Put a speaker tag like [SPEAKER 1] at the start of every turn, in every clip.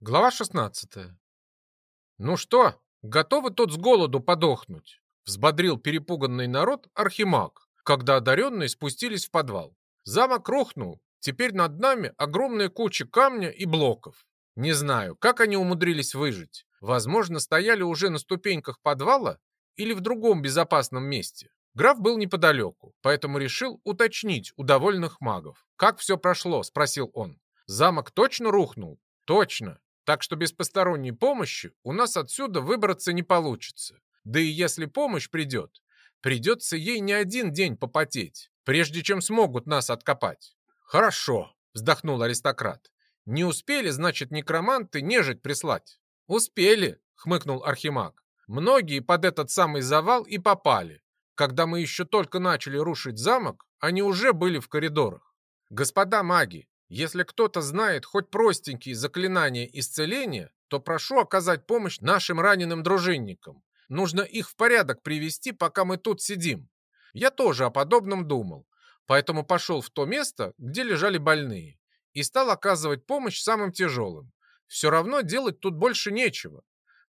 [SPEAKER 1] Глава 16. «Ну что, готовы тут с голоду подохнуть?» Взбодрил перепуганный народ Архимаг, когда одаренные спустились в подвал. Замок рухнул, теперь над нами огромная куча камня и блоков. Не знаю, как они умудрились выжить. Возможно, стояли уже на ступеньках подвала или в другом безопасном месте. Граф был неподалеку, поэтому решил уточнить у довольных магов. «Как все прошло?» – спросил он. «Замок точно рухнул?» «Точно. Так что без посторонней помощи у нас отсюда выбраться не получится. Да и если помощь придет, придется ей не один день попотеть, прежде чем смогут нас откопать. Хорошо, вздохнул аристократ. Не успели, значит, некроманты нежить прислать. Успели, хмыкнул архимаг. Многие под этот самый завал и попали. Когда мы еще только начали рушить замок, они уже были в коридорах. Господа маги, если кто-то знает хоть простенькие заклинания исцеления, то прошу оказать помощь нашим раненым дружинникам. Нужно их в порядок привести, пока мы тут сидим. Я тоже о подобном думал, поэтому пошел в то место, где лежали больные, и стал оказывать помощь самым тяжелым. Все равно делать тут больше нечего.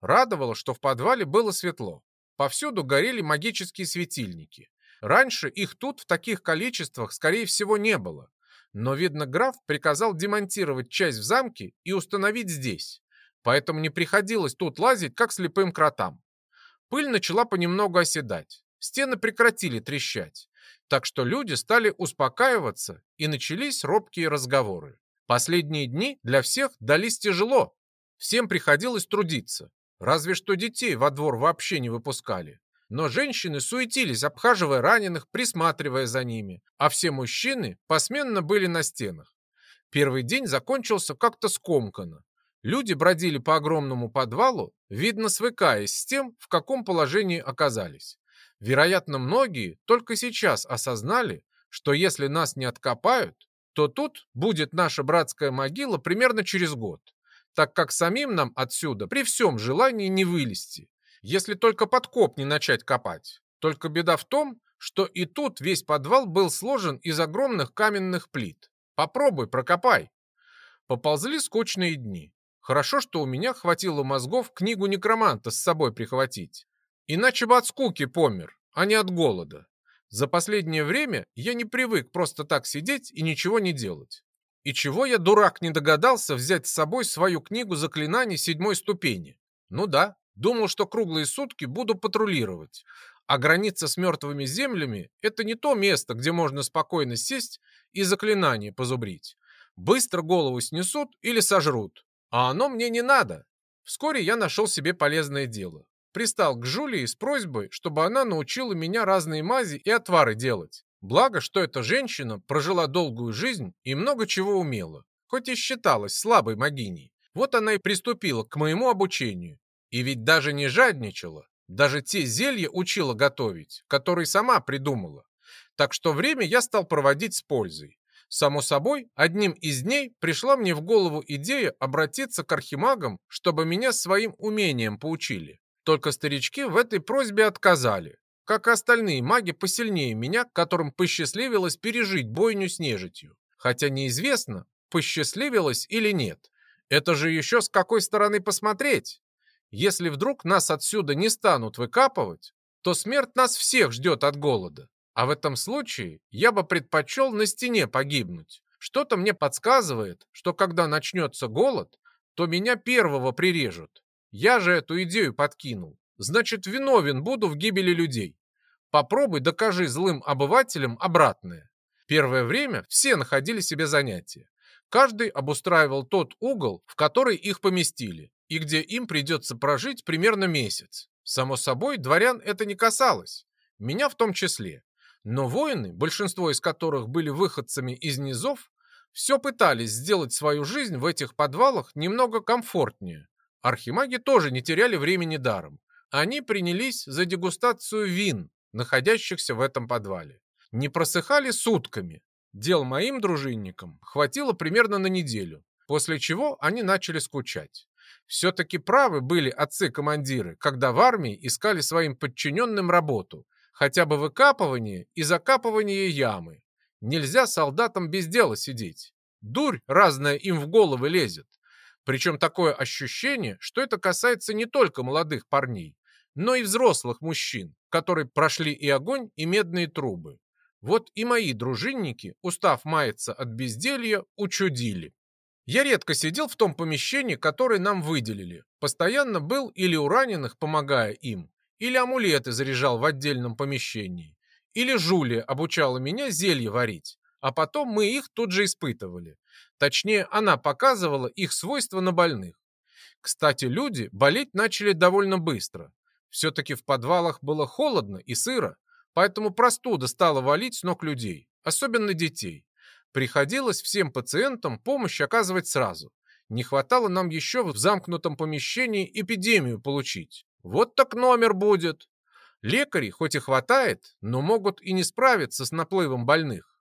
[SPEAKER 1] Радовало, что в подвале было светло. Повсюду горели магические светильники. Раньше их тут в таких количествах, скорее всего, не было. Но, видно, граф приказал демонтировать часть в замке и установить здесь. Поэтому не приходилось тут лазить, как слепым кротам. Пыль начала понемногу оседать. Стены прекратили трещать. Так что люди стали успокаиваться, и начались робкие разговоры. Последние дни для всех дались тяжело. Всем приходилось трудиться. Разве что детей во двор вообще не выпускали. Но женщины суетились, обхаживая раненых, присматривая за ними, а все мужчины посменно были на стенах. Первый день закончился как-то скомканно. Люди бродили по огромному подвалу, видно свыкаясь с тем, в каком положении оказались. Вероятно, многие только сейчас осознали, что если нас не откопают, то тут будет наша братская могила примерно через год, так как самим нам отсюда при всем желании не вылезти если только подкоп не начать копать. Только беда в том, что и тут весь подвал был сложен из огромных каменных плит. Попробуй, прокопай. Поползли скучные дни. Хорошо, что у меня хватило мозгов книгу некроманта с собой прихватить. Иначе бы от скуки помер, а не от голода. За последнее время я не привык просто так сидеть и ничего не делать. И чего я, дурак, не догадался взять с собой свою книгу заклинаний седьмой ступени? Ну да, Думал, что круглые сутки буду патрулировать. А граница с мертвыми землями – это не то место, где можно спокойно сесть и заклинание позубрить. Быстро голову снесут или сожрут. А оно мне не надо. Вскоре я нашел себе полезное дело. Пристал к Жулии с просьбой, чтобы она научила меня разные мази и отвары делать. Благо, что эта женщина прожила долгую жизнь и много чего умела, хоть и считалась слабой могиней. Вот она и приступила к моему обучению. И ведь даже не жадничала, даже те зелья учила готовить, которые сама придумала. Так что время я стал проводить с пользой. Само собой, одним из дней пришла мне в голову идея обратиться к архимагам, чтобы меня своим умением поучили. Только старички в этой просьбе отказали, как и остальные маги посильнее меня, которым посчастливилось пережить бойню с нежитью. Хотя неизвестно, посчастливилось или нет. Это же еще с какой стороны посмотреть. Если вдруг нас отсюда не станут выкапывать, то смерть нас всех ждет от голода. А в этом случае я бы предпочел на стене погибнуть. Что-то мне подсказывает, что когда начнется голод, то меня первого прирежут. Я же эту идею подкинул. Значит, виновен буду в гибели людей. Попробуй докажи злым обывателям обратное. Первое время все находили себе занятия. Каждый обустраивал тот угол, в который их поместили и где им придется прожить примерно месяц. Само собой, дворян это не касалось, меня в том числе. Но воины, большинство из которых были выходцами из низов, все пытались сделать свою жизнь в этих подвалах немного комфортнее. Архимаги тоже не теряли времени даром. Они принялись за дегустацию вин, находящихся в этом подвале. Не просыхали сутками. Дел моим дружинникам хватило примерно на неделю, после чего они начали скучать. Все-таки правы были отцы-командиры, когда в армии искали своим подчиненным работу, хотя бы выкапывание и закапывание ямы. Нельзя солдатам без дела сидеть. Дурь разная им в головы лезет. Причем такое ощущение, что это касается не только молодых парней, но и взрослых мужчин, которые прошли и огонь, и медные трубы. Вот и мои дружинники, устав маяться от безделья, учудили. Я редко сидел в том помещении, которое нам выделили. Постоянно был или у раненых, помогая им, или амулеты заряжал в отдельном помещении, или Жулия обучала меня зелье варить, а потом мы их тут же испытывали. Точнее, она показывала их свойства на больных. Кстати, люди болеть начали довольно быстро. Все-таки в подвалах было холодно и сыро, поэтому простуда стала валить с ног людей, особенно детей. Приходилось всем пациентам помощь оказывать сразу. Не хватало нам еще в замкнутом помещении эпидемию получить. Вот так номер будет. Лекарей хоть и хватает, но могут и не справиться с наплывом больных.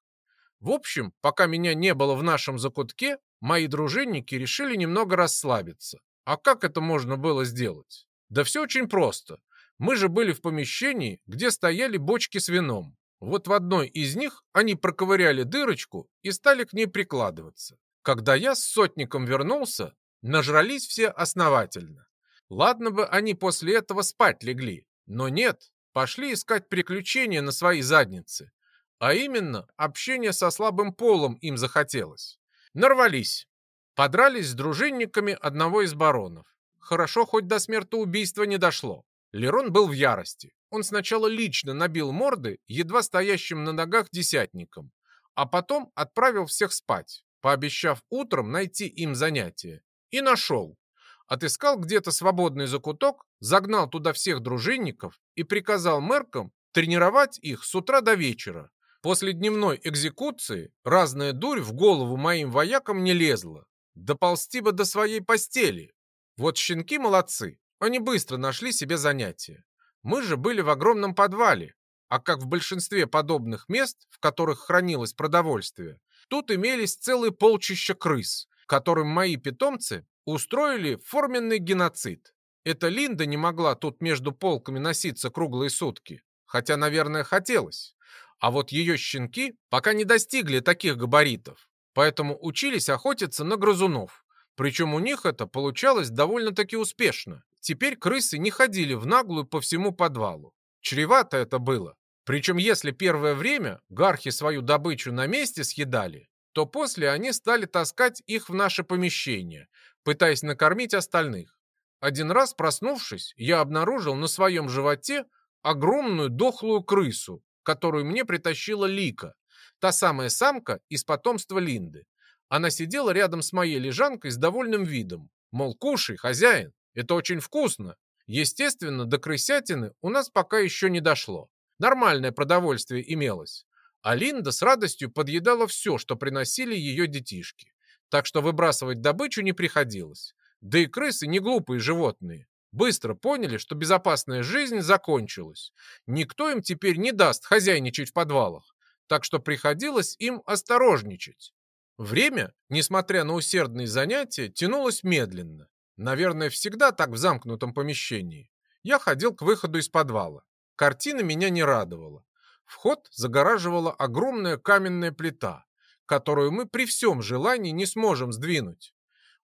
[SPEAKER 1] В общем, пока меня не было в нашем закутке, мои дружинники решили немного расслабиться. А как это можно было сделать? Да все очень просто. Мы же были в помещении, где стояли бочки с вином. Вот в одной из них они проковыряли дырочку и стали к ней прикладываться. Когда я с сотником вернулся, нажрались все основательно. Ладно бы они после этого спать легли, но нет, пошли искать приключения на свои задницы. А именно, общение со слабым полом им захотелось. Нарвались. Подрались с дружинниками одного из баронов. Хорошо, хоть до смертоубийства не дошло. Лерон был в ярости. Он сначала лично набил морды едва стоящим на ногах десятникам, а потом отправил всех спать, пообещав утром найти им занятие. И нашел. Отыскал где-то свободный закуток, загнал туда всех дружинников и приказал меркам тренировать их с утра до вечера. После дневной экзекуции разная дурь в голову моим воякам не лезла. Доползти бы до своей постели. Вот щенки молодцы, они быстро нашли себе занятие. Мы же были в огромном подвале, а как в большинстве подобных мест, в которых хранилось продовольствие, тут имелись целые полчища крыс, которым мои питомцы устроили форменный геноцид. Эта Линда не могла тут между полками носиться круглые сутки, хотя, наверное, хотелось. А вот ее щенки пока не достигли таких габаритов, поэтому учились охотиться на грызунов. Причем у них это получалось довольно-таки успешно. Теперь крысы не ходили в наглую по всему подвалу. Чревато это было. Причем если первое время гархи свою добычу на месте съедали, то после они стали таскать их в наше помещение, пытаясь накормить остальных. Один раз проснувшись, я обнаружил на своем животе огромную дохлую крысу, которую мне притащила Лика, та самая самка из потомства Линды. Она сидела рядом с моей лежанкой с довольным видом, мол, кушай, хозяин. Это очень вкусно. Естественно, до крысятины у нас пока еще не дошло. Нормальное продовольствие имелось. А Линда с радостью подъедала все, что приносили ее детишки. Так что выбрасывать добычу не приходилось. Да и крысы не глупые животные. Быстро поняли, что безопасная жизнь закончилась. Никто им теперь не даст хозяйничать в подвалах. Так что приходилось им осторожничать. Время, несмотря на усердные занятия, тянулось медленно. Наверное, всегда так в замкнутом помещении. Я ходил к выходу из подвала. Картина меня не радовала. Вход загораживала огромная каменная плита, которую мы при всем желании не сможем сдвинуть.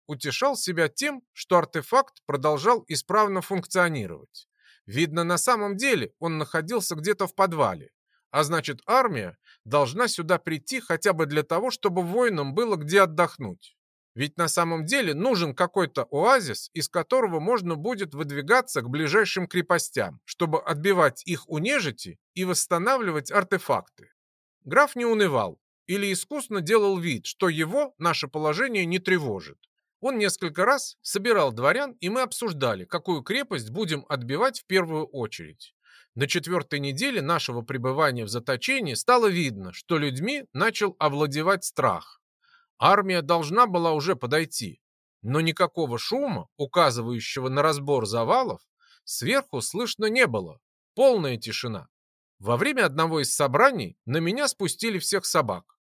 [SPEAKER 1] Утешал себя тем, что артефакт продолжал исправно функционировать. Видно, на самом деле он находился где-то в подвале, а значит армия должна сюда прийти хотя бы для того, чтобы воинам было где отдохнуть. Ведь на самом деле нужен какой-то оазис, из которого можно будет выдвигаться к ближайшим крепостям, чтобы отбивать их у нежити и восстанавливать артефакты. Граф не унывал или искусно делал вид, что его наше положение не тревожит. Он несколько раз собирал дворян, и мы обсуждали, какую крепость будем отбивать в первую очередь. На четвертой неделе нашего пребывания в заточении стало видно, что людьми начал овладевать страх. Армия должна была уже подойти, но никакого шума, указывающего на разбор завалов, сверху слышно не было. Полная тишина. Во время одного из собраний на меня спустили всех собак.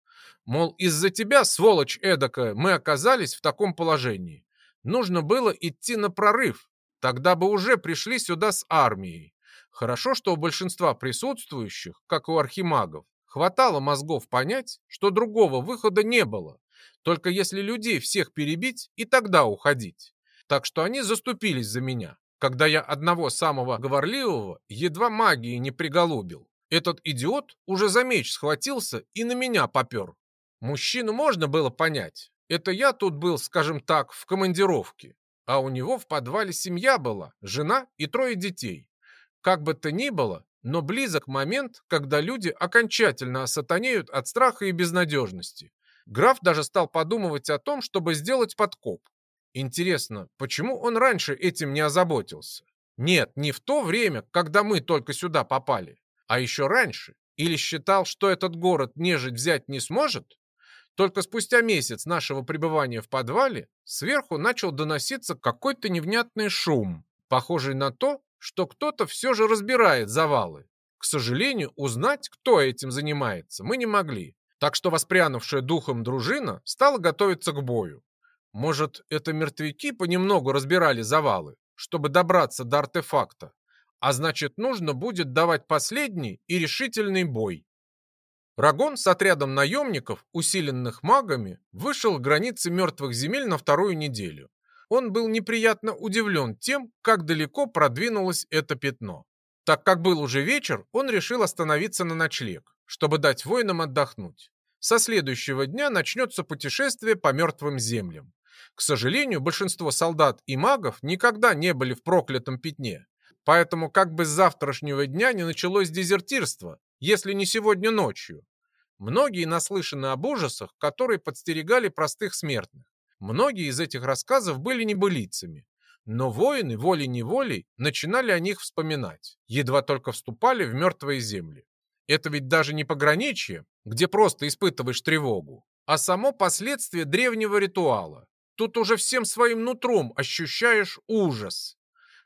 [SPEAKER 1] Мол, из-за тебя, сволочь эдакая, мы оказались в таком положении. Нужно было идти на прорыв, тогда бы уже пришли сюда с армией. Хорошо, что у большинства присутствующих, как у архимагов, хватало мозгов понять, что другого выхода не было, Только если людей всех перебить и тогда уходить. Так что они заступились за меня, когда я одного самого говорливого едва магии не приголубил. Этот идиот уже за меч схватился и на меня попер. Мужчину можно было понять. Это я тут был, скажем так, в командировке. А у него в подвале семья была, жена и трое детей. Как бы то ни было, но близок момент, когда люди окончательно осатанеют от страха и безнадежности. Граф даже стал подумывать о том, чтобы сделать подкоп. Интересно, почему он раньше этим не озаботился? Нет, не в то время, когда мы только сюда попали, а еще раньше. Или считал, что этот город нежить взять не сможет? Только спустя месяц нашего пребывания в подвале сверху начал доноситься какой-то невнятный шум, похожий на то, что кто-то все же разбирает завалы. К сожалению, узнать, кто этим занимается, мы не могли. Так что воспрянувшая духом дружина стала готовиться к бою. Может, это мертвяки понемногу разбирали завалы, чтобы добраться до артефакта, а значит, нужно будет давать последний и решительный бой. Рагон с отрядом наемников, усиленных магами, вышел к границе мертвых земель на вторую неделю он был неприятно удивлен тем, как далеко продвинулось это пятно. Так как был уже вечер, он решил остановиться на ночлег, чтобы дать воинам отдохнуть. Со следующего дня начнется путешествие по мертвым землям. К сожалению, большинство солдат и магов никогда не были в проклятом пятне, поэтому как бы с завтрашнего дня не началось дезертирство, если не сегодня ночью. Многие наслышаны об ужасах, которые подстерегали простых смертных. Многие из этих рассказов были небылицами, но воины волей-неволей начинали о них вспоминать, едва только вступали в мертвые земли. Это ведь даже не пограничье, где просто испытываешь тревогу, а само последствие древнего ритуала. Тут уже всем своим нутром ощущаешь ужас.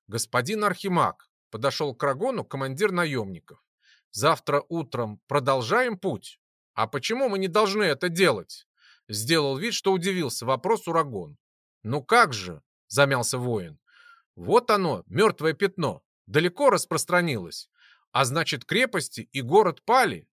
[SPEAKER 1] Господин Архимаг, подошел к Рагону командир наемников. Завтра утром продолжаем путь. А почему мы не должны это делать? Сделал вид, что удивился вопрос Урагон. «Ну как же?» – замялся воин. «Вот оно, мертвое пятно, далеко распространилось. А значит, крепости и город пали.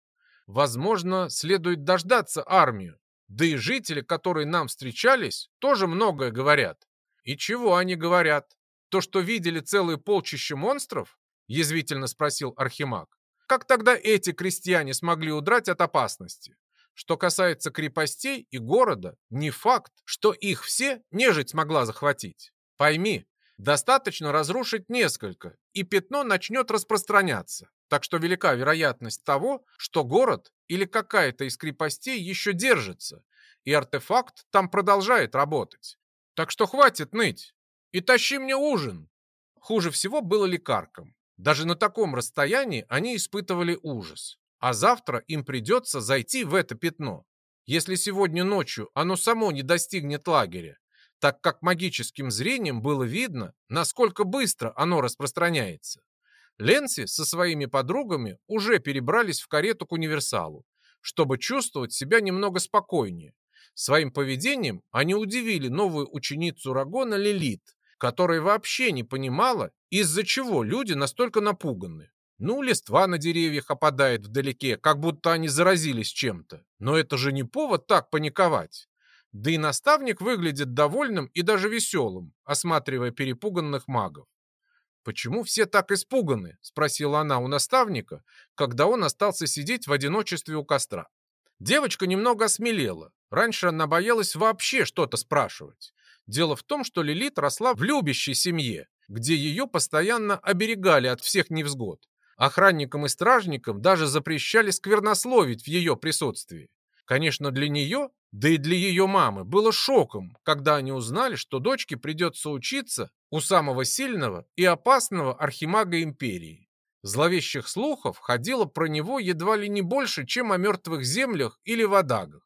[SPEAKER 1] Возможно, следует дождаться армию. Да и жители, которые нам встречались, тоже многое говорят. И чего они говорят? То, что видели целые полчища монстров? Язвительно спросил Архимаг. Как тогда эти крестьяне смогли удрать от опасности? Что касается крепостей и города, не факт, что их все нежить смогла захватить. Пойми, достаточно разрушить несколько, и пятно начнет распространяться. Так что велика вероятность того, что город или какая-то из крепостей еще держится, и артефакт там продолжает работать. Так что хватит ныть и тащи мне ужин. Хуже всего было лекаркам. Даже на таком расстоянии они испытывали ужас а завтра им придется зайти в это пятно. Если сегодня ночью оно само не достигнет лагеря, так как магическим зрением было видно, насколько быстро оно распространяется. Ленси со своими подругами уже перебрались в карету к универсалу, чтобы чувствовать себя немного спокойнее. Своим поведением они удивили новую ученицу Рагона Лилит, которая вообще не понимала, из-за чего люди настолько напуганы. Ну, листва на деревьях опадает вдалеке, как будто они заразились чем-то. Но это же не повод так паниковать. Да и наставник выглядит довольным и даже веселым, осматривая перепуганных магов. «Почему все так испуганы?» – спросила она у наставника, когда он остался сидеть в одиночестве у костра. Девочка немного осмелела. Раньше она боялась вообще что-то спрашивать. Дело в том, что Лилит росла в любящей семье, где ее постоянно оберегали от всех невзгод. Охранникам и стражникам даже запрещали сквернословить в ее присутствии. Конечно, для нее, да и для ее мамы, было шоком, когда они узнали, что дочке придется учиться у самого сильного и опасного архимага империи. Зловещих слухов ходило про него едва ли не больше, чем о мертвых землях или водагах.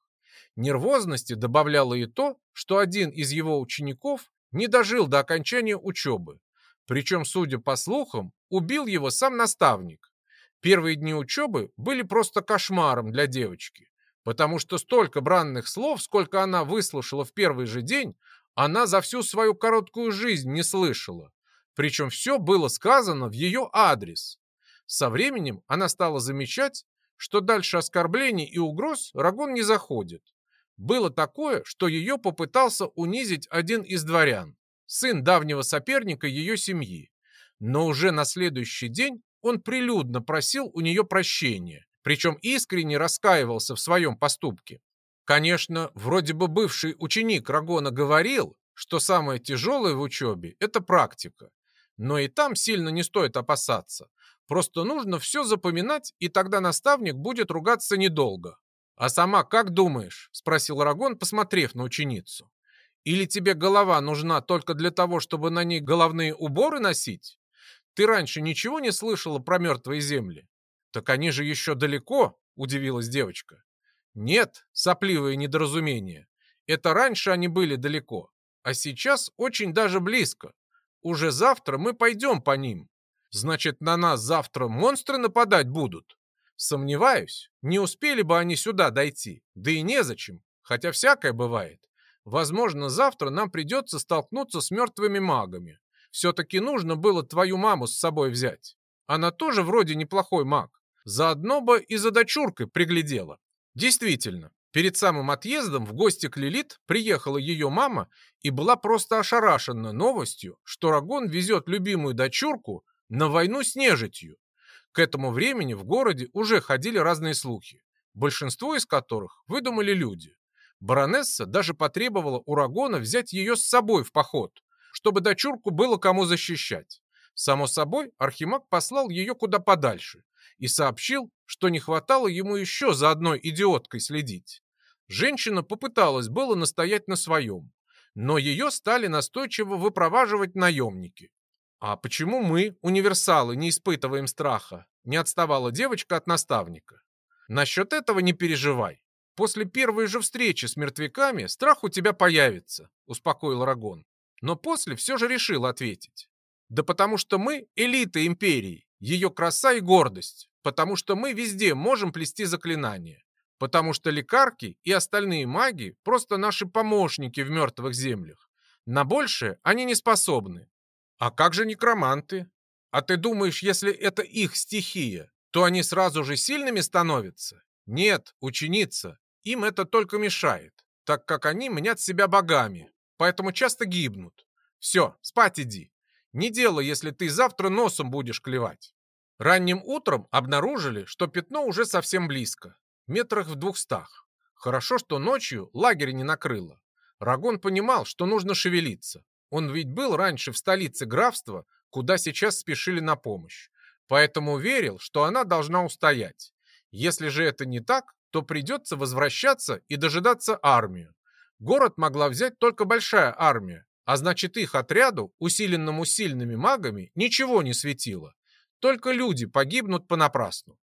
[SPEAKER 1] Нервозности добавляло и то, что один из его учеников не дожил до окончания учебы, причем, судя по слухам, убил его сам наставник. Первые дни учебы были просто кошмаром для девочки, потому что столько бранных слов, сколько она выслушала в первый же день, она за всю свою короткую жизнь не слышала. Причем все было сказано в ее адрес. Со временем она стала замечать, что дальше оскорблений и угроз Рагон не заходит. Было такое, что ее попытался унизить один из дворян, сын давнего соперника ее семьи. Но уже на следующий день он прилюдно просил у нее прощения, причем искренне раскаивался в своем поступке. Конечно, вроде бы бывший ученик Рагона говорил, что самое тяжелое в учебе – это практика. Но и там сильно не стоит опасаться. Просто нужно все запоминать, и тогда наставник будет ругаться недолго. «А сама как думаешь?» – спросил Рагон, посмотрев на ученицу. «Или тебе голова нужна только для того, чтобы на ней головные уборы носить? Ты раньше ничего не слышала про мертвые земли?» «Так они же еще далеко», – удивилась девочка. «Нет, сопливое недоразумение. Это раньше они были далеко, а сейчас очень даже близко. Уже завтра мы пойдем по ним. Значит, на нас завтра монстры нападать будут? Сомневаюсь, не успели бы они сюда дойти. Да и незачем, хотя всякое бывает. Возможно, завтра нам придется столкнуться с мертвыми магами. Все-таки нужно было твою маму с собой взять. Она тоже вроде неплохой маг. Заодно бы и за дочуркой приглядела. Действительно, перед самым отъездом в гости к Лилит приехала ее мама и была просто ошарашена новостью, что Рагон везет любимую дочурку на войну с нежитью. К этому времени в городе уже ходили разные слухи, большинство из которых выдумали люди. Баронесса даже потребовала у Рагона взять ее с собой в поход, чтобы дочурку было кому защищать. Само собой, Архимаг послал ее куда подальше и сообщил, что не хватало ему еще за одной идиоткой следить. Женщина попыталась было настоять на своем, но ее стали настойчиво выпроваживать наемники. «А почему мы, универсалы, не испытываем страха?» Не отставала девочка от наставника. «Насчет этого не переживай. После первой же встречи с мертвяками страх у тебя появится», успокоил Рагон. Но после все же решил ответить. «Да потому что мы элита империи, ее краса и гордость, потому что мы везде можем плести заклинания, потому что лекарки и остальные маги просто наши помощники в мертвых землях. На большее они не способны, а как же некроманты? А ты думаешь, если это их стихия, то они сразу же сильными становятся? Нет, ученица, им это только мешает, так как они мнят себя богами, поэтому часто гибнут. Все, спать иди. Не дело, если ты завтра носом будешь клевать. Ранним утром обнаружили, что пятно уже совсем близко, метрах в двухстах. Хорошо, что ночью лагерь не накрыло. Рагон понимал, что нужно шевелиться. Он ведь был раньше в столице графства, куда сейчас спешили на помощь. Поэтому верил, что она должна устоять. Если же это не так, то придется возвращаться и дожидаться армию. Город могла взять только большая армия, а значит их отряду, усиленному сильными магами, ничего не светило. Только люди погибнут понапрасну.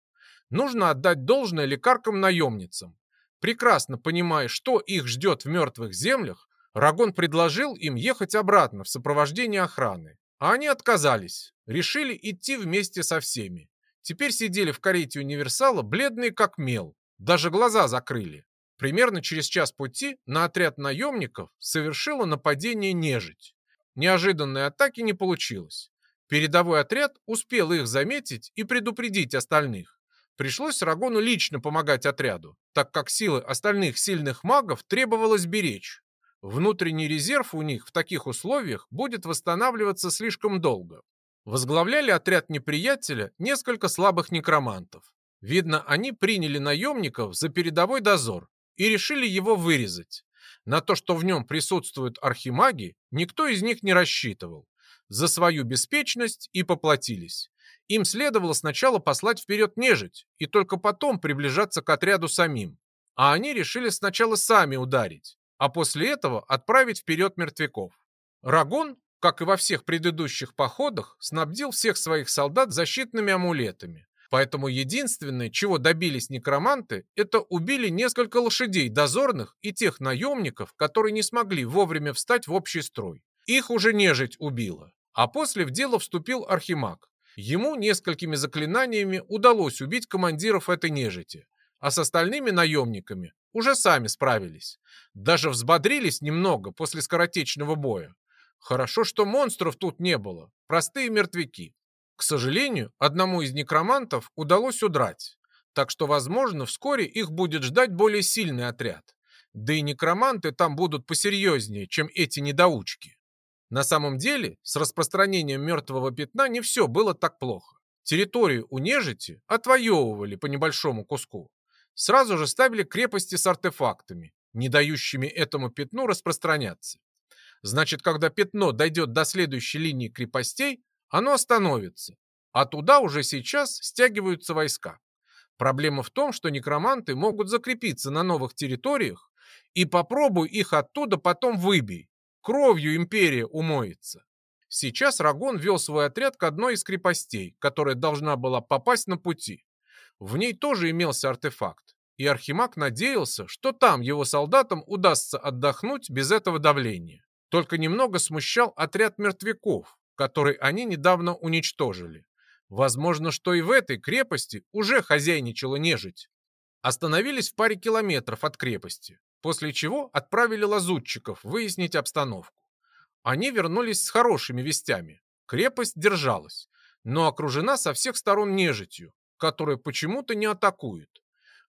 [SPEAKER 1] Нужно отдать должное лекаркам-наемницам. Прекрасно понимая, что их ждет в мертвых землях, Рагон предложил им ехать обратно в сопровождении охраны, а они отказались, решили идти вместе со всеми. Теперь сидели в карете универсала, бледные как мел, даже глаза закрыли. Примерно через час пути на отряд наемников совершило нападение нежить. Неожиданной атаки не получилось. Передовой отряд успел их заметить и предупредить остальных. Пришлось Рагону лично помогать отряду, так как силы остальных сильных магов требовалось беречь. Внутренний резерв у них в таких условиях будет восстанавливаться слишком долго. Возглавляли отряд неприятеля несколько слабых некромантов. Видно, они приняли наемников за передовой дозор и решили его вырезать. На то, что в нем присутствуют архимаги, никто из них не рассчитывал. За свою беспечность и поплатились. Им следовало сначала послать вперед нежить и только потом приближаться к отряду самим. А они решили сначала сами ударить а после этого отправить вперед мертвяков. Рагон, как и во всех предыдущих походах, снабдил всех своих солдат защитными амулетами. Поэтому единственное, чего добились некроманты, это убили несколько лошадей дозорных и тех наемников, которые не смогли вовремя встать в общий строй. Их уже нежить убила. А после в дело вступил Архимаг. Ему несколькими заклинаниями удалось убить командиров этой нежити, а с остальными наемниками уже сами справились. Даже взбодрились немного после скоротечного боя. Хорошо, что монстров тут не было, простые мертвяки. К сожалению, одному из некромантов удалось удрать, так что, возможно, вскоре их будет ждать более сильный отряд. Да и некроманты там будут посерьезнее, чем эти недоучки. На самом деле, с распространением мертвого пятна не все было так плохо. Территорию у нежити отвоевывали по небольшому куску. Сразу же ставили крепости с артефактами, не дающими этому пятну распространяться. Значит, когда пятно дойдет до следующей линии крепостей, оно остановится, а туда уже сейчас стягиваются войска. Проблема в том, что некроманты могут закрепиться на новых территориях, и попробуй их оттуда потом выбей. Кровью империя умоется. Сейчас Рагон вел свой отряд к одной из крепостей, которая должна была попасть на пути. В ней тоже имелся артефакт, и Архимаг надеялся, что там его солдатам удастся отдохнуть без этого давления. Только немного смущал отряд мертвяков, который они недавно уничтожили. Возможно, что и в этой крепости уже хозяйничала нежить. Остановились в паре километров от крепости, после чего отправили лазутчиков выяснить обстановку. Они вернулись с хорошими вестями. Крепость держалась, но окружена со всех сторон нежитью, которая почему-то не атакует.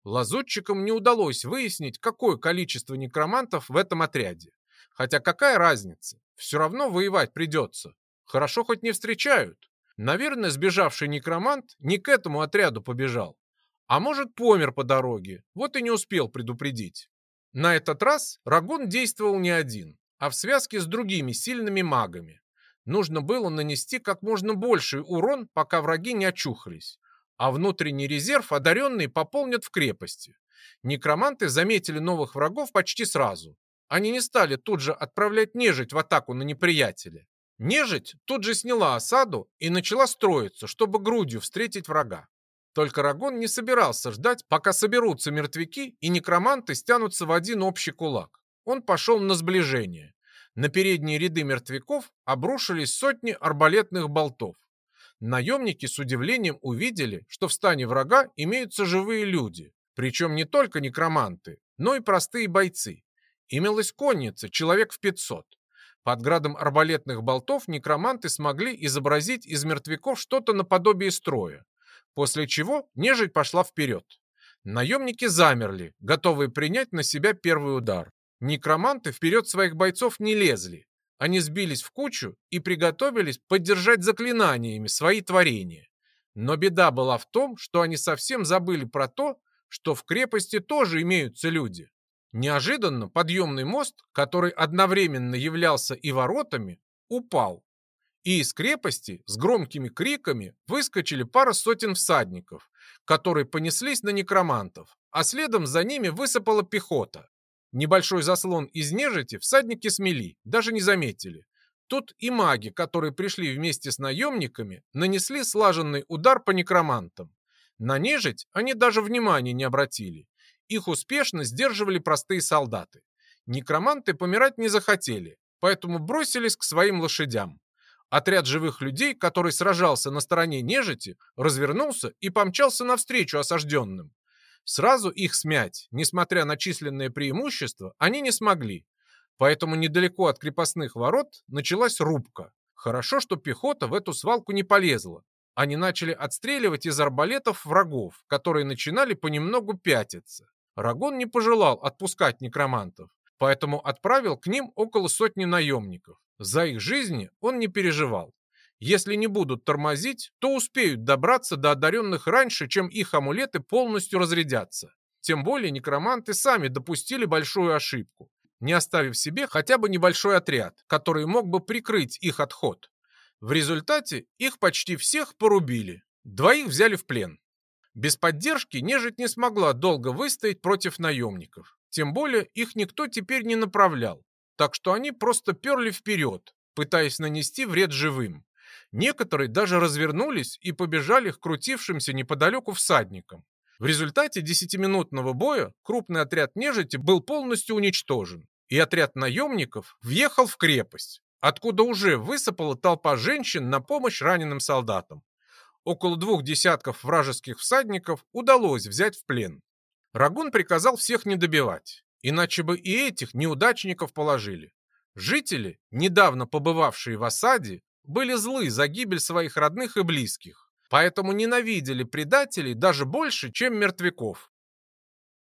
[SPEAKER 1] Лазутчикам не удалось выяснить, какое количество некромантов в этом отряде. Хотя какая разница? Все равно воевать придется. Хорошо хоть не встречают. Наверное, сбежавший некромант не к этому отряду побежал. А может, помер по дороге, вот и не успел предупредить. На этот раз Рагун действовал не один, а в связке с другими сильными магами. Нужно было нанести как можно больший урон, пока враги не очухались. А внутренний резерв одаренные пополнят в крепости. Некроманты заметили новых врагов почти сразу. Они не стали тут же отправлять нежить в атаку на неприятеля. Нежить тут же сняла осаду и начала строиться, чтобы грудью встретить врага. Только Рагон не собирался ждать, пока соберутся мертвяки и некроманты стянутся в один общий кулак. Он пошел на сближение. На передние ряды мертвяков обрушились сотни арбалетных болтов. Наемники с удивлением увидели, что в стане врага имеются живые люди, причем не только некроманты, но и простые бойцы. Имелась конница, человек в 500. Под градом арбалетных болтов некроманты смогли изобразить из мертвяков что-то наподобие строя, после чего нежить пошла вперед. Наемники замерли, готовые принять на себя первый удар. Некроманты вперед своих бойцов не лезли. Они сбились в кучу и приготовились поддержать заклинаниями свои творения. Но беда была в том, что они совсем забыли про то, что в крепости тоже имеются люди. Неожиданно подъемный мост, который одновременно являлся и воротами, упал. И из крепости с громкими криками выскочили пара сотен всадников, которые понеслись на некромантов, а следом за ними высыпала пехота. Небольшой заслон из нежити всадники смели, даже не заметили. Тут и маги, которые пришли вместе с наемниками, нанесли слаженный удар по некромантам. На нежить они даже внимания не обратили. Их успешно сдерживали простые солдаты. Некроманты помирать не захотели, поэтому бросились к своим лошадям. Отряд живых людей, который сражался на стороне нежити, развернулся и помчался навстречу осажденным. Сразу их смять, несмотря на численное преимущество, они не смогли. Поэтому недалеко от крепостных ворот началась рубка. Хорошо, что пехота в эту свалку не полезла. Они начали отстреливать из арбалетов врагов, которые начинали понемногу пятиться. Рагон не пожелал отпускать некромантов, поэтому отправил к ним около сотни наемников. За их жизни он не переживал. Если не будут тормозить, то успеют добраться до одаренных раньше, чем их амулеты полностью разрядятся. Тем более некроманты сами допустили большую ошибку, не оставив себе хотя бы небольшой отряд, который мог бы прикрыть их отход. В результате их почти всех порубили, двоих взяли в плен. Без поддержки нежить не смогла долго выстоять против наемников. Тем более их никто теперь не направлял, так что они просто перли вперед, пытаясь нанести вред живым. Некоторые даже развернулись и побежали к крутившимся неподалеку всадникам. В результате десятиминутного боя крупный отряд нежити был полностью уничтожен, и отряд наемников въехал в крепость, откуда уже высыпала толпа женщин на помощь раненым солдатам около двух десятков вражеских всадников удалось взять в плен. Рагун приказал всех не добивать, иначе бы и этих неудачников положили. Жители, недавно побывавшие в осаде, были злы за гибель своих родных и близких, поэтому ненавидели предателей даже больше, чем мертвяков.